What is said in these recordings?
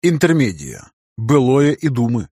Интермедия. Былое и думы.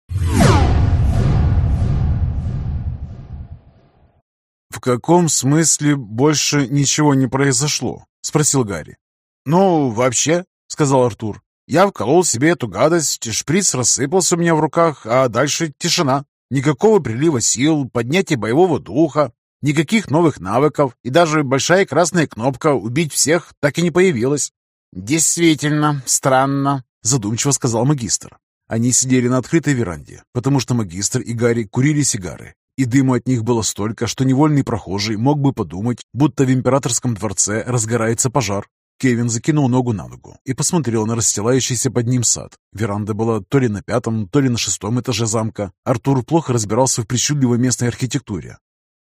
«В каком смысле больше ничего не произошло?» — спросил Гарри. «Ну, вообще», — сказал Артур, — «я вколол себе эту гадость, шприц рассыпался у меня в руках, а дальше тишина. Никакого прилива сил, поднятия боевого духа, никаких новых навыков, и даже большая красная кнопка «Убить всех» так и не появилась». «Действительно, странно», — задумчиво сказал магистр. Они сидели на открытой веранде, потому что магистр и Гарри курили сигары, и дыма от них было столько, что невольный прохожий мог бы подумать, будто в императорском дворце разгорается пожар. Кевин закинул ногу на ногу и посмотрел на расстилающийся под ним сад. Веранда была то ли на пятом, то ли на шестом этаже замка. Артур плохо разбирался в причудливой местной архитектуре.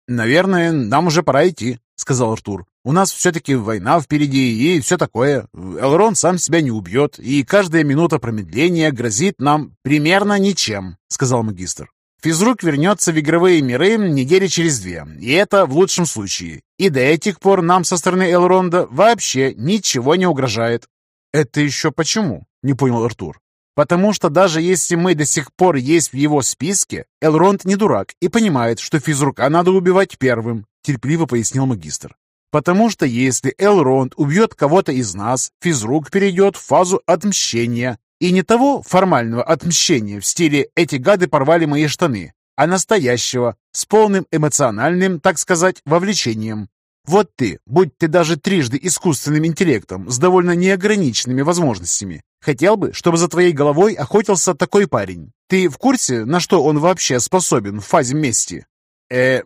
«Наверное, нам уже пора идти», — сказал Артур. «У нас все-таки война впереди и все такое. Элрон сам себя не убьет, и каждая минута промедления грозит нам примерно ничем», — сказал магистр. Физрук вернется в игровые миры недели через две, и это в лучшем случае. И до этих пор нам со стороны Элронда вообще ничего не угрожает. «Это еще почему?» — не понял Артур. «Потому что даже если мы до сих пор есть в его списке, Элронд не дурак и понимает, что физрука надо убивать первым», — терпеливо пояснил магистр. «Потому что если Элронд убьет кого-то из нас, физрук перейдет в фазу отмщения, и не того формального отмщения в стиле «эти гады порвали мои штаны», а настоящего, с полным эмоциональным, так сказать, вовлечением. Вот ты, будь ты даже трижды искусственным интеллектом с довольно неограниченными возможностями, хотел бы, чтобы за твоей головой охотился такой парень. Ты в курсе, на что он вообще способен в фазе мести? Э,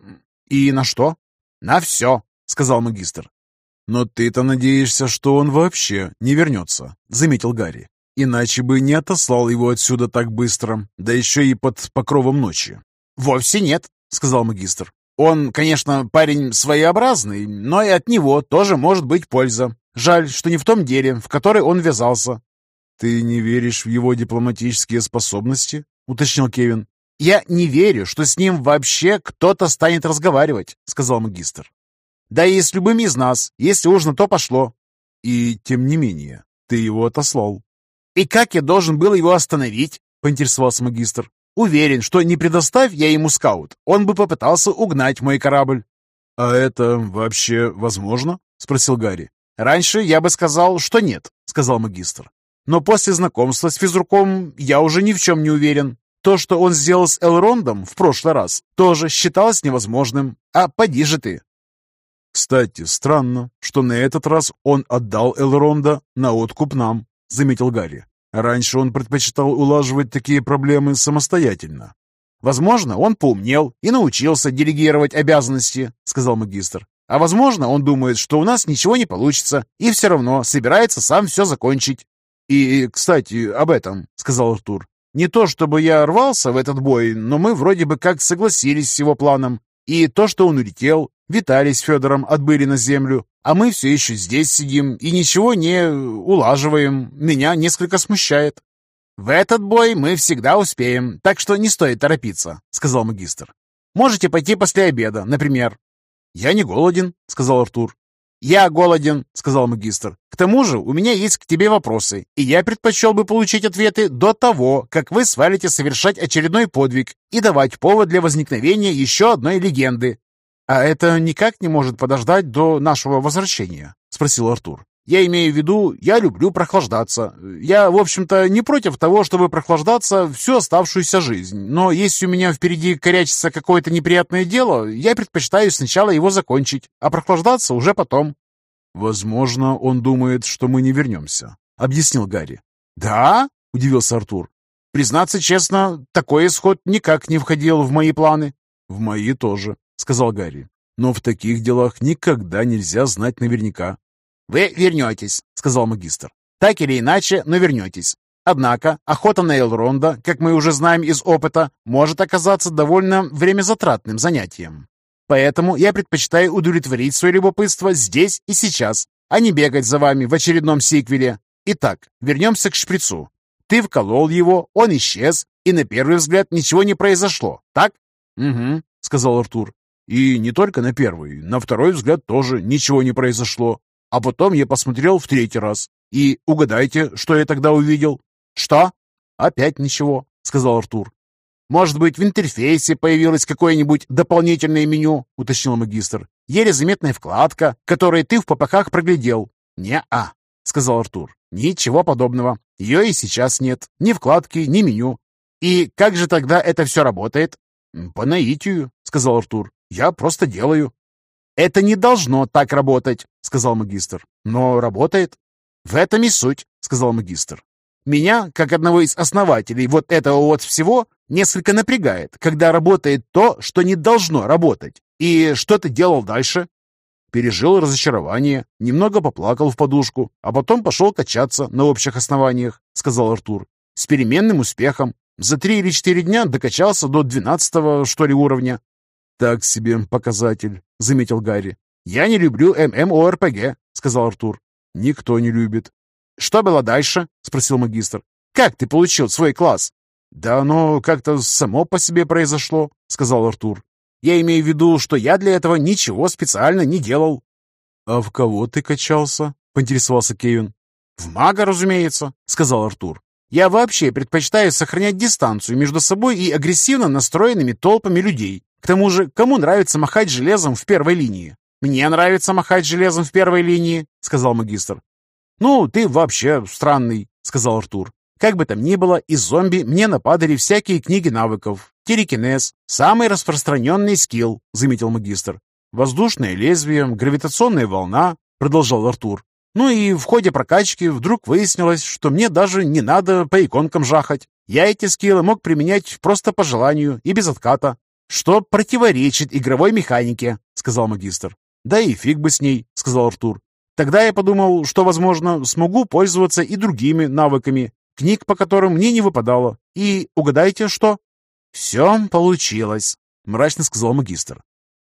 и на что? На все, сказал магистр. Но ты-то надеешься, что он вообще не вернется, заметил Гарри. Иначе бы не отослал его отсюда так быстро, да еще и под покровом ночи. «Вовсе нет», — сказал магистр. «Он, конечно, парень своеобразный, но и от него тоже может быть польза. Жаль, что не в том деле, в которое он ввязался». «Ты не веришь в его дипломатические способности?» — уточнил Кевин. «Я не верю, что с ним вообще кто-то станет разговаривать», — сказал магистр. «Да и с любым из нас, если уж на то пошло». «И тем не менее, ты его отослал». «И как я должен был его остановить?» — поинтересовался магистр. «Уверен, что не предоставь я ему скаут, он бы попытался угнать мой корабль». «А это вообще возможно?» — спросил Гарри. «Раньше я бы сказал, что нет», — сказал магистр. «Но после знакомства с физруком я уже ни в чем не уверен. То, что он сделал с Элрондом в прошлый раз, тоже считалось невозможным. А поди же ты!» «Кстати, странно, что на этот раз он отдал Элронда на откуп нам», — заметил Гарри. Раньше он предпочитал улаживать такие проблемы самостоятельно. «Возможно, он поумнел и научился делегировать обязанности», — сказал магистр. «А возможно, он думает, что у нас ничего не получится, и все равно собирается сам все закончить». «И, кстати, об этом», — сказал Артур. «Не то чтобы я рвался в этот бой, но мы вроде бы как согласились с его планом. И то, что он улетел, Виталий с Федором отбыли на землю, а мы все еще здесь сидим и ничего не улаживаем. Меня несколько смущает». «В этот бой мы всегда успеем, так что не стоит торопиться», — сказал магистр. «Можете пойти после обеда, например». «Я не голоден», — сказал Артур. «Я голоден», — сказал магистр. «К тому же у меня есть к тебе вопросы, и я предпочел бы получить ответы до того, как вы свалите совершать очередной подвиг и давать повод для возникновения еще одной легенды. «А это никак не может подождать до нашего возвращения?» — спросил Артур. «Я имею в виду, я люблю прохлаждаться. Я, в общем-то, не против того, чтобы прохлаждаться всю оставшуюся жизнь. Но если у меня впереди корячится какое-то неприятное дело, я предпочитаю сначала его закончить, а прохлаждаться уже потом». «Возможно, он думает, что мы не вернемся», — объяснил Гарри. «Да?» — удивился Артур. «Признаться честно, такой исход никак не входил в мои планы». «В мои тоже», — сказал Гарри. «Но в таких делах никогда нельзя знать наверняка». «Вы вернетесь», — сказал магистр. «Так или иначе, но вернетесь. Однако охота на Элронда, как мы уже знаем из опыта, может оказаться довольно времязатратным занятием. Поэтому я предпочитаю удовлетворить свое любопытство здесь и сейчас, а не бегать за вами в очередном сиквеле. Итак, вернемся к шприцу. Ты вколол его, он исчез, и на первый взгляд ничего не произошло, так? «Угу», — сказал Артур. И не только на первый, на второй взгляд тоже ничего не произошло. А потом я посмотрел в третий раз. И угадайте, что я тогда увидел? Что? «Опять ничего», — сказал Артур. «Может быть, в интерфейсе появилось какое-нибудь дополнительное меню?» — уточнил магистр. «Еле заметная вкладка, которую ты в попахах проглядел». «Не-а», — сказал Артур. «Ничего подобного. Ее и сейчас нет. Ни вкладки, ни меню. И как же тогда это все работает?» «По наитию», — сказал Артур. «Я просто делаю». «Это не должно так работать», — сказал магистр. «Но работает». «В этом и суть», — сказал магистр. «Меня, как одного из основателей вот этого вот всего, несколько напрягает, когда работает то, что не должно работать. И что ты делал дальше?» Пережил разочарование, немного поплакал в подушку, а потом пошел качаться на общих основаниях, сказал Артур. С переменным успехом. За три или четыре дня докачался до двенадцатого, что ли, уровня. «Так себе показатель», — заметил Гарри. «Я не люблю ММОРПГ», — сказал Артур. «Никто не любит». «Что было дальше?» — спросил магистр. «Как ты получил свой класс?» «Да оно как-то само по себе произошло», — сказал Артур. «Я имею в виду, что я для этого ничего специально не делал». «А в кого ты качался?» — поинтересовался Кевин. «В мага, разумеется», — сказал Артур. «Я вообще предпочитаю сохранять дистанцию между собой и агрессивно настроенными толпами людей. К тому же, кому нравится махать железом в первой линии?» «Мне нравится махать железом в первой линии», — сказал магистр. «Ну, ты вообще странный», — сказал Артур. Как бы там ни было, из зомби мне нападали всякие книги навыков. Терекинез – самый распространенный скилл, заметил магистр. Воздушное лезвие, гравитационная волна, продолжал Артур. Ну и в ходе прокачки вдруг выяснилось, что мне даже не надо по иконкам жахать. Я эти скиллы мог применять просто по желанию и без отката. Что противоречит игровой механике, сказал магистр. Да и фиг бы с ней, сказал Артур. Тогда я подумал, что, возможно, смогу пользоваться и другими навыками, книг по которым мне не выпадало. И угадайте, что?» «Все получилось», — мрачно сказал магистр.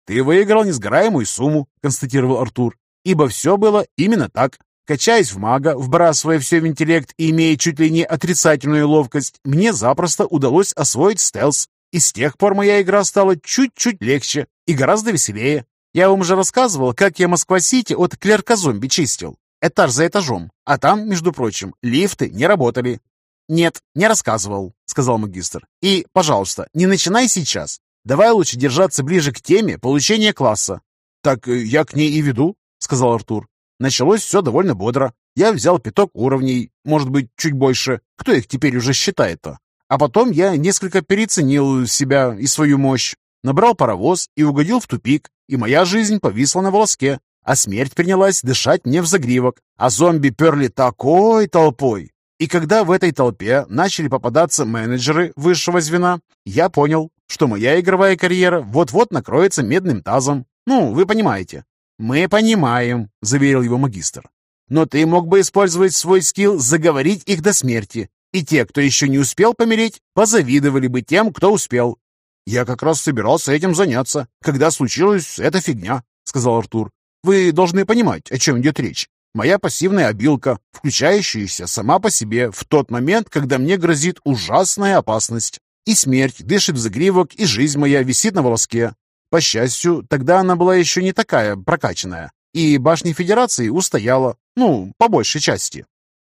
«Ты выиграл несгораемую сумму», — констатировал Артур, «ибо все было именно так. Качаясь в мага, вбрасывая все в интеллект и имея чуть ли не отрицательную ловкость, мне запросто удалось освоить стелс, и с тех пор моя игра стала чуть-чуть легче и гораздо веселее. Я вам уже рассказывал, как я Москва-Сити от клерка-зомби чистил этаж за этажом, а там, между прочим, лифты не работали. «Нет, не рассказывал», — сказал магистр. «И, пожалуйста, не начинай сейчас. Давай лучше держаться ближе к теме получения класса». «Так э, я к ней и веду», — сказал Артур. Началось все довольно бодро. Я взял пяток уровней, может быть, чуть больше. Кто их теперь уже считает-то? А потом я несколько переоценил себя и свою мощь. Набрал паровоз и угодил в тупик, и моя жизнь повисла на волоске а смерть принялась дышать мне в загривок, а зомби перли такой толпой. И когда в этой толпе начали попадаться менеджеры высшего звена, я понял, что моя игровая карьера вот-вот накроется медным тазом. Ну, вы понимаете. «Мы понимаем», — заверил его магистр. «Но ты мог бы использовать свой скилл заговорить их до смерти, и те, кто еще не успел помереть, позавидовали бы тем, кто успел». «Я как раз собирался этим заняться, когда случилась эта фигня», — сказал Артур. Вы должны понимать, о чем идет речь. Моя пассивная обилка, включающаяся сама по себе в тот момент, когда мне грозит ужасная опасность. И смерть дышит в загривок, и жизнь моя висит на волоске. По счастью, тогда она была еще не такая прокачанная. И башня Федерации устояла, ну, по большей части.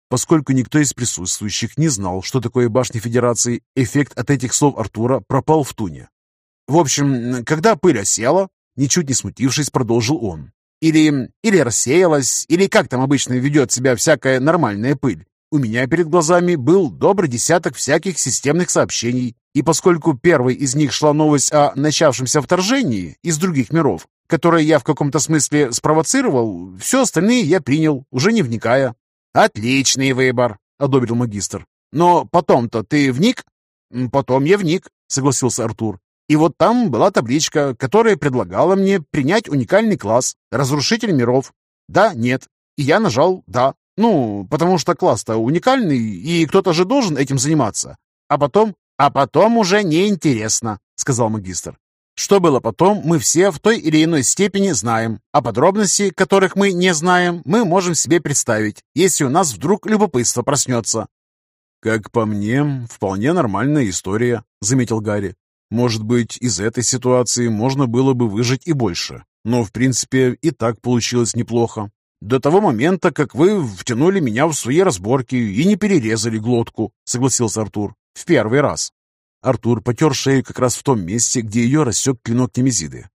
Поскольку никто из присутствующих не знал, что такое башня Федерации, эффект от этих слов Артура пропал в туне. В общем, когда пыль осела, ничуть не смутившись, продолжил он. Или, или рассеялась, или как там обычно ведет себя всякая нормальная пыль. У меня перед глазами был добрый десяток всяких системных сообщений, и поскольку первой из них шла новость о начавшемся вторжении из других миров, которое я в каком-то смысле спровоцировал, все остальные я принял, уже не вникая. «Отличный выбор», — одобрил магистр. «Но потом-то ты вник?» «Потом я вник», — согласился Артур. И вот там была табличка, которая предлагала мне принять уникальный класс «Разрушитель миров». Да, нет. И я нажал «да». Ну, потому что класс-то уникальный, и кто-то же должен этим заниматься. А потом... А потом уже неинтересно, сказал магистр. Что было потом, мы все в той или иной степени знаем, а подробности, которых мы не знаем, мы можем себе представить, если у нас вдруг любопытство проснется. «Как по мне, вполне нормальная история», — заметил Гарри. Может быть, из этой ситуации можно было бы выжить и больше. Но, в принципе, и так получилось неплохо. До того момента, как вы втянули меня в свои разборки и не перерезали глотку», — согласился Артур. «В первый раз». Артур потер шею как раз в том месте, где ее рассек клинок Немезиды.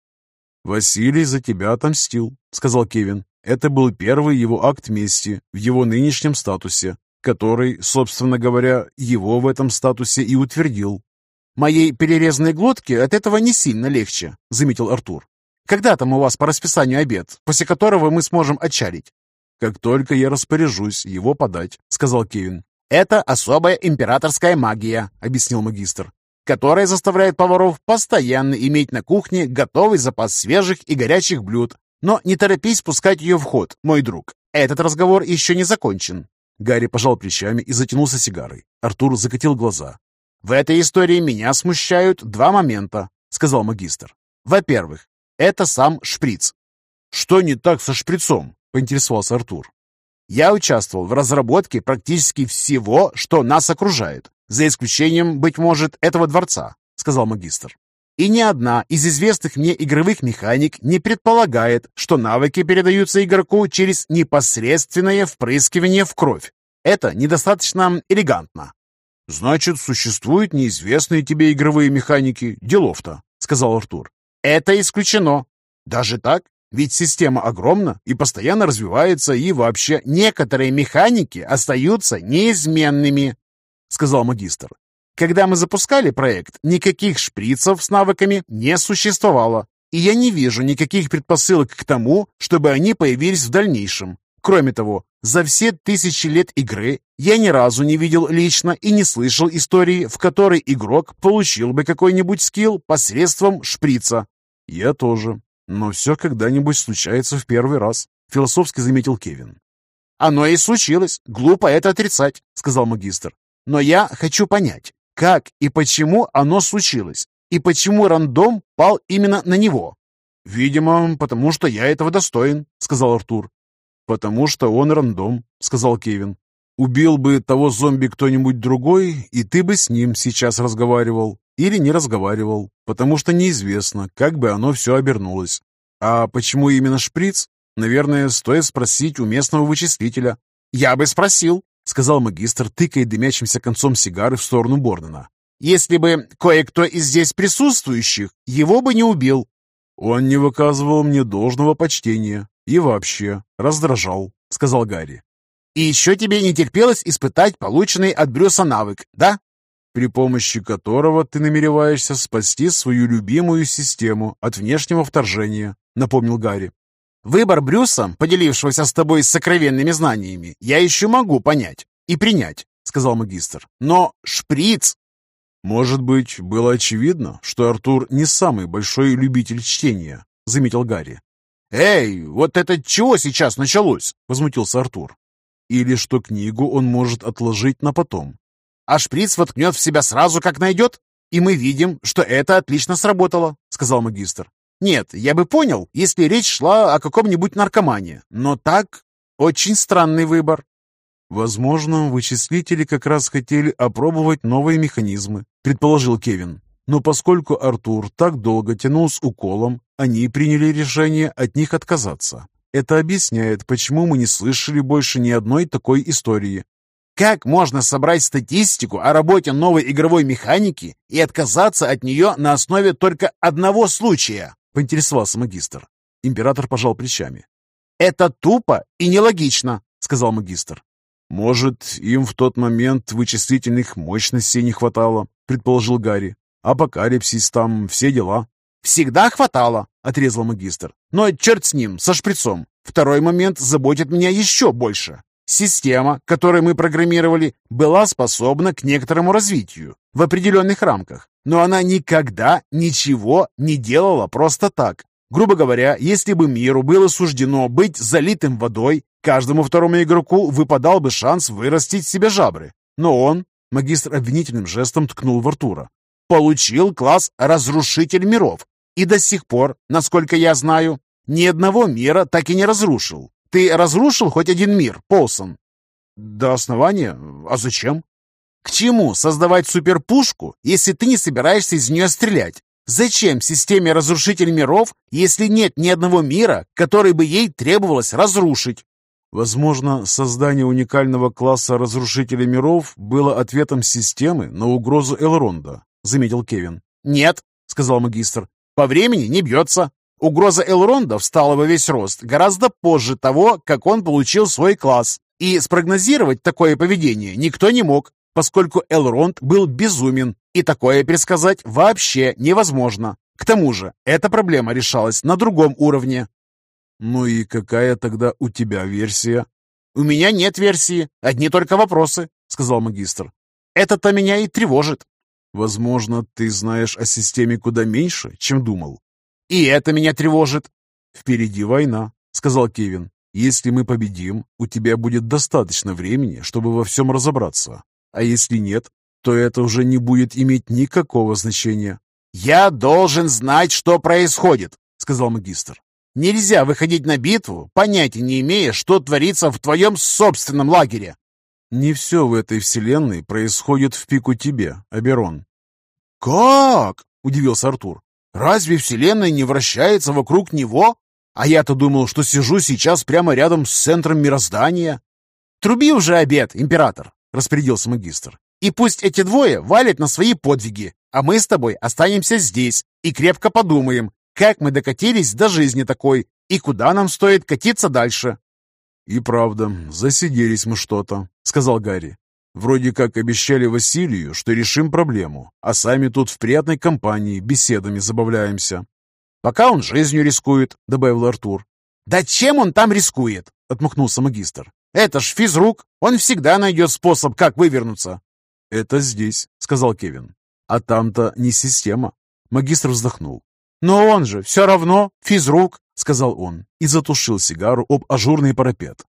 «Василий за тебя отомстил», — сказал Кевин. Это был первый его акт мести в его нынешнем статусе, который, собственно говоря, его в этом статусе и утвердил. «Моей перерезанной глотке от этого не сильно легче», — заметил Артур. «Когда там у вас по расписанию обед, после которого мы сможем отчалить?» «Как только я распоряжусь его подать», — сказал Кевин. «Это особая императорская магия», — объяснил магистр, «которая заставляет поваров постоянно иметь на кухне готовый запас свежих и горячих блюд. Но не торопись пускать ее в ход, мой друг. Этот разговор еще не закончен». Гарри пожал плечами и затянулся сигарой. Артур закатил глаза. «В этой истории меня смущают два момента», — сказал магистр. «Во-первых, это сам шприц». «Что не так со шприцом?» — поинтересовался Артур. «Я участвовал в разработке практически всего, что нас окружает, за исключением, быть может, этого дворца», — сказал магистр. «И ни одна из известных мне игровых механик не предполагает, что навыки передаются игроку через непосредственное впрыскивание в кровь. Это недостаточно элегантно. «Значит, существуют неизвестные тебе игровые механики. Делов-то», — сказал Артур. «Это исключено. Даже так? Ведь система огромна и постоянно развивается, и вообще некоторые механики остаются неизменными», — сказал магистр. «Когда мы запускали проект, никаких шприцев с навыками не существовало, и я не вижу никаких предпосылок к тому, чтобы они появились в дальнейшем. Кроме того, за все тысячи лет игры я ни разу не видел лично и не слышал истории, в которой игрок получил бы какой-нибудь скилл посредством шприца. Я тоже. Но все когда-нибудь случается в первый раз, философски заметил Кевин. Оно и случилось. Глупо это отрицать, сказал магистр. Но я хочу понять, как и почему оно случилось, и почему рандом пал именно на него. «Видимо, потому что я этого достоин», — сказал Артур. «Потому что он рандом», — сказал Кевин. «Убил бы того зомби кто-нибудь другой, и ты бы с ним сейчас разговаривал. Или не разговаривал, потому что неизвестно, как бы оно все обернулось. А почему именно шприц? Наверное, стоит спросить у местного вычислителя». «Я бы спросил», — сказал магистр, тыкая дымящимся концом сигары в сторону Бордена. «Если бы кое-кто из здесь присутствующих его бы не убил». «Он не выказывал мне должного почтения», «И вообще, раздражал», — сказал Гарри. «И еще тебе не терпелось испытать полученный от Брюса навык, да?» «При помощи которого ты намереваешься спасти свою любимую систему от внешнего вторжения», — напомнил Гарри. «Выбор Брюса, поделившегося с тобой сокровенными знаниями, я еще могу понять и принять», — сказал магистр. «Но шприц...» «Может быть, было очевидно, что Артур не самый большой любитель чтения», — заметил Гарри. «Эй, вот это чего сейчас началось?» — возмутился Артур. «Или что книгу он может отложить на потом». «А шприц воткнет в себя сразу, как найдет? И мы видим, что это отлично сработало», — сказал магистр. «Нет, я бы понял, если речь шла о каком-нибудь наркомане, но так очень странный выбор». «Возможно, вычислители как раз хотели опробовать новые механизмы», — предположил Кевин. Но поскольку Артур так долго тянул с уколом, они приняли решение от них отказаться. Это объясняет, почему мы не слышали больше ни одной такой истории. Как можно собрать статистику о работе новой игровой механики и отказаться от нее на основе только одного случая? Поинтересовался магистр. Император пожал плечами. «Это тупо и нелогично», — сказал магистр. «Может, им в тот момент вычислительных мощностей не хватало», — предположил Гарри. «Апокалипсис там, все дела». «Всегда хватало», — отрезал магистр. «Но черт с ним, со шприцом. Второй момент заботит меня еще больше. Система, которую мы программировали, была способна к некоторому развитию в определенных рамках, но она никогда ничего не делала просто так. Грубо говоря, если бы миру было суждено быть залитым водой, каждому второму игроку выпадал бы шанс вырастить себе жабры. Но он, магистр обвинительным жестом ткнул в Артура, получил класс «Разрушитель миров», и до сих пор, насколько я знаю, ни одного мира так и не разрушил. Ты разрушил хоть один мир, Полсон? До основания? А зачем? К чему создавать суперпушку, если ты не собираешься из нее стрелять? Зачем системе разрушитель миров, если нет ни одного мира, который бы ей требовалось разрушить? Возможно, создание уникального класса разрушителей миров было ответом системы на угрозу Элронда, заметил Кевин. Нет, сказал магистр, по времени не бьется. Угроза Элронда встала во весь рост гораздо позже того, как он получил свой класс. И спрогнозировать такое поведение никто не мог, поскольку Элронд был безумен, и такое предсказать вообще невозможно. К тому же, эта проблема решалась на другом уровне. «Ну и какая тогда у тебя версия?» «У меня нет версии, одни только вопросы», — сказал магистр. «Это-то меня и тревожит». «Возможно, ты знаешь о системе куда меньше, чем думал». «И это меня тревожит». «Впереди война», — сказал Кевин. Если мы победим, у тебя будет достаточно времени, чтобы во всем разобраться. А если нет, то это уже не будет иметь никакого значения. «Я должен знать, что происходит», — сказал магистр. «Нельзя выходить на битву, понятия не имея, что творится в твоем собственном лагере». «Не все в этой вселенной происходит в пику тебе, Аберон». «Как?» — удивился Артур. «Разве вселенная не вращается вокруг него?» А я-то думал, что сижу сейчас прямо рядом с центром мироздания. Труби уже обед, император, распорядился магистр. И пусть эти двое валят на свои подвиги, а мы с тобой останемся здесь и крепко подумаем, как мы докатились до жизни такой и куда нам стоит катиться дальше. «И правда, засиделись мы что-то», — сказал Гарри. «Вроде как обещали Василию, что решим проблему, а сами тут в приятной компании беседами забавляемся». «Пока он жизнью рискует», — добавил Артур. «Да чем он там рискует?» — отмахнулся магистр. «Это ж физрук, он всегда найдет способ, как вывернуться». «Это здесь», — сказал Кевин. «А там-то не система». Магистр вздохнул. «Но он же все равно физрук», — сказал он и затушил сигару об ажурный парапет.